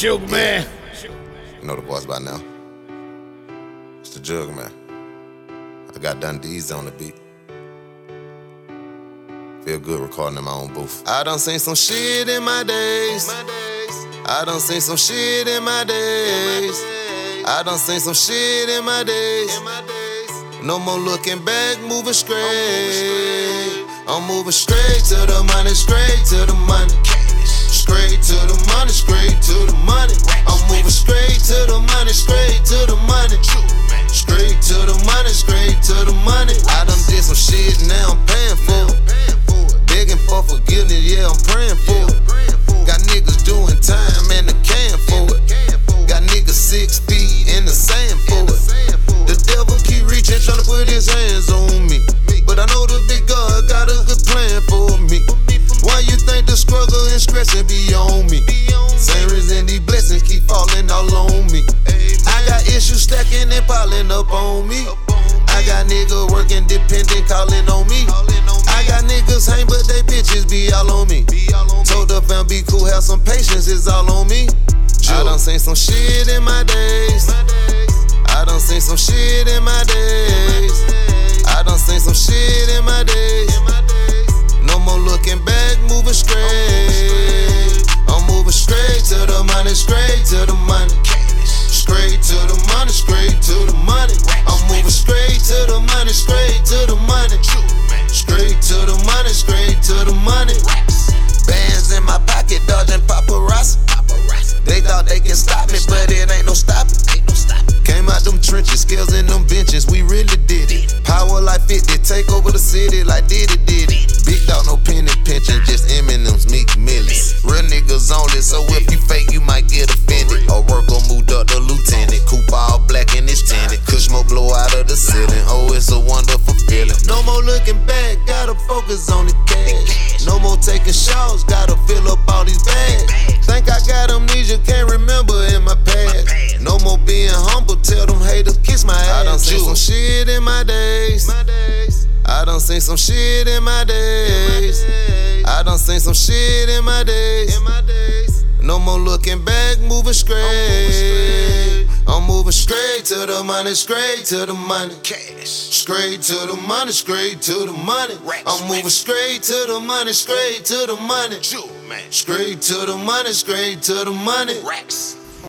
Sugar man. You know the voice by now. It's the Jug Man. I got Dundee's on the beat. Feel good recording in my own booth. I done seen some shit in my days. I done seen some shit in my days. I done seen some shit in my days. No more looking back, moving straight. I'm moving straight to the money, straight to the money. Straight to the money, straight to the money. I'm moving straight to the money, straight to the money. Straight to the money, straight to the money. I done did some shit, now I'm paying for it. Begging for forgiveness, yeah, I'm praying for it. Got niggas doing time and a can for it. Got niggas six feet in the sand for it. The devil keep reaching, trying to put his hands on me. And be on me? Same reason these blessings keep falling all on me. I got issues stacking and piling up on me. I got niggas working dependent, calling on me. I got niggas hang, but they bitches be all on me. Told the fam be cool, have some patience, it's all on me. I done seen some shit in my days. I done seen some shit in my days. I done seen some shit in my days. Straight to the money. Straight to the money, straight to the money. I'm moving straight to the money, straight to the money. Straight to the money, straight to the money. Bands in my pocket, dodging paparazzi. They thought they can stop me, but it ain't no stopping. Came out them trenches, scales in them benches, we really did it. Power like 50, take over the city like did it, did looking back, gotta focus on the cash. No more taking shots, gotta fill up all these bags. Think I got amnesia, can't remember in my past. No more being humble, tell them haters kiss my ass. I done seen some shit in my days. I done seen some shit in my days. I done seen some shit in my days. No more looking back, moving straight. I'm straight to the money, straight to the money. Cash. Straight to the money, straight to the money. I'm moving straight to the money, straight to the money. Straight to the money, straight to the money. Racks.